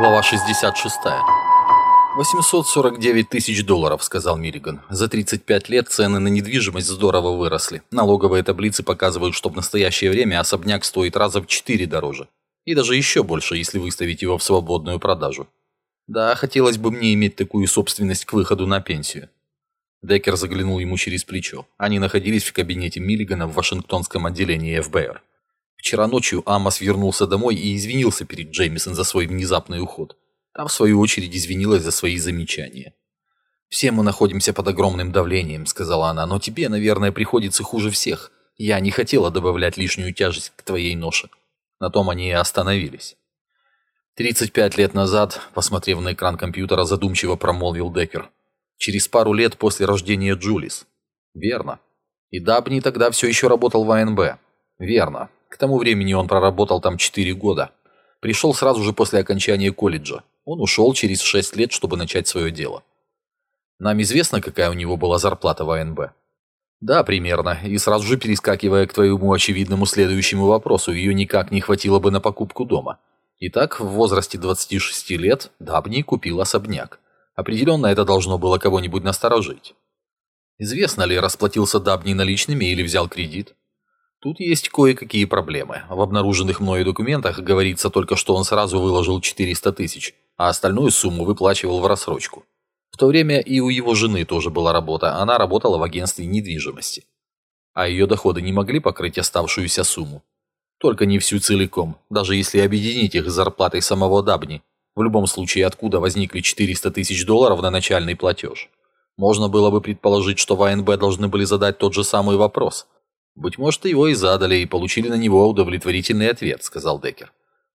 Глава 66. 849 тысяч долларов, сказал Миллиган. За 35 лет цены на недвижимость здорово выросли. Налоговые таблицы показывают, что в настоящее время особняк стоит раза в 4 дороже. И даже еще больше, если выставить его в свободную продажу. Да, хотелось бы мне иметь такую собственность к выходу на пенсию. Деккер заглянул ему через плечо. Они находились в кабинете Миллигана в Вашингтонском отделении ФБР. Вчера ночью Амос вернулся домой и извинился перед Джеймисон за свой внезапный уход. Там, в свою очередь, извинилась за свои замечания. «Все мы находимся под огромным давлением», — сказала она, — «но тебе, наверное, приходится хуже всех. Я не хотела добавлять лишнюю тяжесть к твоей ноше». На том они и остановились. 35 лет назад, посмотрев на экран компьютера, задумчиво промолвил Деккер. Через пару лет после рождения Джулис. Верно. И Дабни тогда все еще работал в АНБ. Верно. К тому времени он проработал там 4 года. Пришел сразу же после окончания колледжа. Он ушел через 6 лет, чтобы начать свое дело. Нам известно, какая у него была зарплата в АНБ? Да, примерно. И сразу же перескакивая к твоему очевидному следующему вопросу, ее никак не хватило бы на покупку дома. Итак, в возрасте 26 лет Дабни купил особняк. Определенно это должно было кого-нибудь насторожить. Известно ли, расплатился Дабни наличными или взял кредит? Тут есть кое-какие проблемы. В обнаруженных мною документах говорится только, что он сразу выложил 400 тысяч, а остальную сумму выплачивал в рассрочку. В то время и у его жены тоже была работа, она работала в агентстве недвижимости. А ее доходы не могли покрыть оставшуюся сумму. Только не всю целиком, даже если объединить их с зарплатой самого Дабни, в любом случае, откуда возникли 400 тысяч долларов на начальный платеж? Можно было бы предположить, что в АНБ должны были задать тот же самый вопрос. Быть может, его и задали, и получили на него удовлетворительный ответ, сказал Деккер.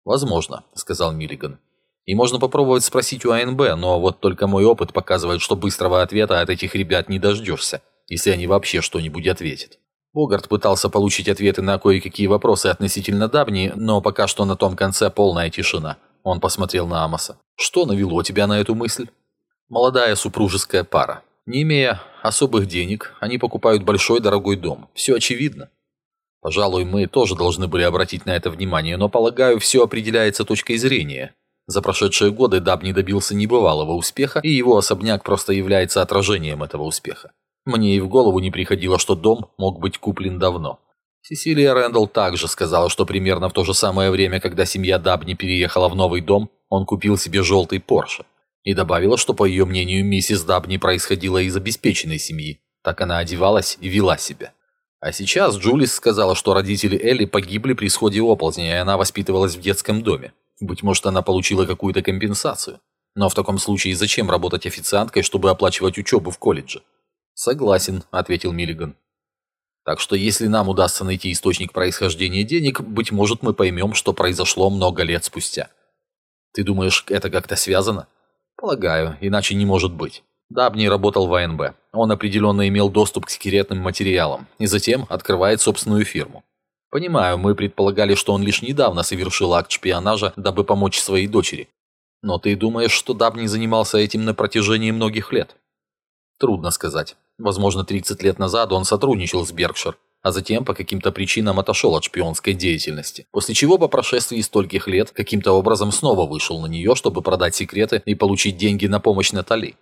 Возможно, сказал Миллиган. И можно попробовать спросить у АНБ, но вот только мой опыт показывает, что быстрого ответа от этих ребят не дождешься, если они вообще что-нибудь ответят. Богарт пытался получить ответы на кое-какие вопросы относительно Дабни, но пока что на том конце полная тишина. Он посмотрел на Амоса. «Что навело тебя на эту мысль?» «Молодая супружеская пара. Не имея особых денег, они покупают большой дорогой дом. Все очевидно. Пожалуй, мы тоже должны были обратить на это внимание, но, полагаю, все определяется точкой зрения. За прошедшие годы Даб не добился небывалого успеха, и его особняк просто является отражением этого успеха. Мне и в голову не приходило, что дом мог быть куплен давно. Сесилия Рэндалл также сказала, что примерно в то же самое время, когда семья Дабни переехала в новый дом, он купил себе желтый Порше. И добавила, что, по ее мнению, миссис Дабни происходила из обеспеченной семьи. Так она одевалась и вела себя. А сейчас Джулис сказала, что родители Элли погибли при сходе оползня, и она воспитывалась в детском доме. Быть может, она получила какую-то компенсацию. Но в таком случае зачем работать официанткой, чтобы оплачивать учебу в колледже? «Согласен», — ответил Миллиган. Так что если нам удастся найти источник происхождения денег, быть может мы поймем, что произошло много лет спустя. Ты думаешь, это как-то связано? Полагаю, иначе не может быть. Дабни работал в АНБ. Он определенно имел доступ к секретным материалам и затем открывает собственную фирму. Понимаю, мы предполагали, что он лишь недавно совершил акт шпионажа, дабы помочь своей дочери. Но ты думаешь, что Дабни занимался этим на протяжении многих лет? Трудно сказать. Возможно, 30 лет назад он сотрудничал с Беркшир, а затем по каким-то причинам отошел от шпионской деятельности, после чего по прошествии стольких лет каким-то образом снова вышел на нее, чтобы продать секреты и получить деньги на помощь Натали.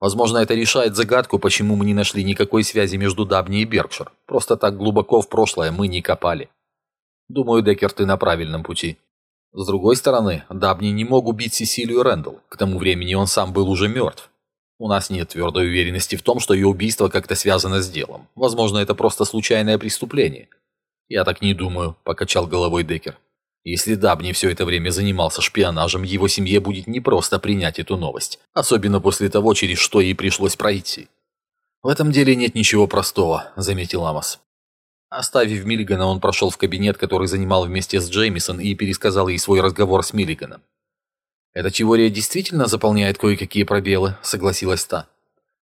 Возможно, это решает загадку, почему мы не нашли никакой связи между Дабни и Беркшир. Просто так глубоко в прошлое мы не копали. Думаю, Деккер, ты на правильном пути. С другой стороны, Дабни не мог убить Сесилию Рэндалл. К тому времени он сам был уже мертв. У нас нет твердой уверенности в том, что ее убийство как-то связано с делом. Возможно, это просто случайное преступление. Я так не думаю, покачал головой Деккер. Если Дабни все это время занимался шпионажем, его семье будет непросто принять эту новость, особенно после того, через что ей пришлось пройти. В этом деле нет ничего простого, заметил Амос. Оставив Миллигана, он прошел в кабинет, который занимал вместе с Джеймисон, и пересказал ей свой разговор с Миллиганом. «Эта теория действительно заполняет кое-какие пробелы», — согласилась та.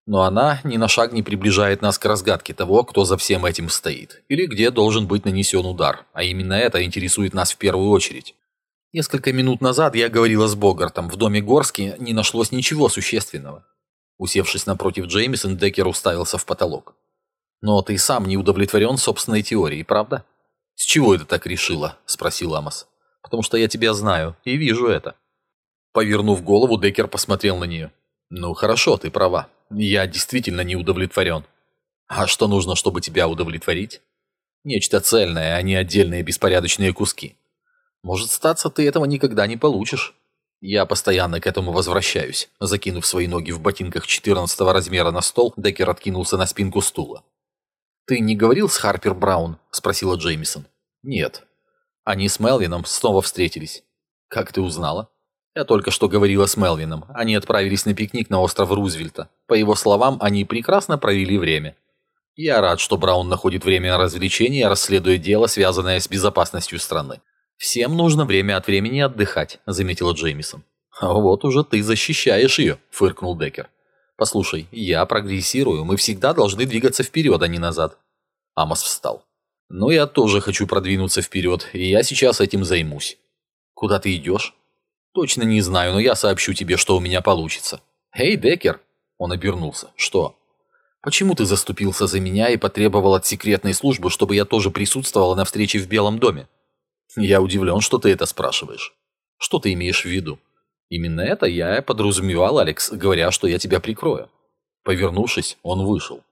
«Но она ни на шаг не приближает нас к разгадке того, кто за всем этим стоит, или где должен быть нанесен удар, а именно это интересует нас в первую очередь. Несколько минут назад я говорила с Богартом, в доме Горски не нашлось ничего существенного». Усевшись напротив Джеймисон, Деккер уставился в потолок. «Но ты сам не удовлетворен собственной теорией, правда?» «С чего это так решила?» – спросил Амос. «Потому что я тебя знаю и вижу это». Повернув голову, Деккер посмотрел на нее. «Ну хорошо, ты права. Я действительно не удовлетворен. А что нужно, чтобы тебя удовлетворить? Нечто цельное, а не отдельные беспорядочные куски. Может, статься ты этого никогда не получишь. Я постоянно к этому возвращаюсь. Закинув свои ноги в ботинках 14 размера на стол, Деккер откинулся на спинку стула. «Ты не говорил с Харпер Браун?» – спросила Джеймисон. «Нет». Они с Мелвином снова встретились. «Как ты узнала?» «Я только что говорила с Мелвином. Они отправились на пикник на остров Рузвельта. По его словам, они прекрасно провели время. Я рад, что Браун находит время на развлечения, расследуя дело, связанное с безопасностью страны. Всем нужно время от времени отдыхать», – заметила Джеймисон. «А вот уже ты защищаешь ее», – фыркнул Деккер. «Послушай, я прогрессирую, мы всегда должны двигаться вперед, а не назад». Амос встал. «Но я тоже хочу продвинуться вперед, и я сейчас этим займусь». «Куда ты идешь?» «Точно не знаю, но я сообщу тебе, что у меня получится». «Эй, Деккер!» Он обернулся. «Что?» «Почему ты заступился за меня и потребовал от секретной службы, чтобы я тоже присутствовала на встрече в Белом доме?» «Я удивлен, что ты это спрашиваешь. Что ты имеешь в виду?» Именно это я подразумевал, Алекс, говоря, что я тебя прикрою. Повернувшись, он вышел.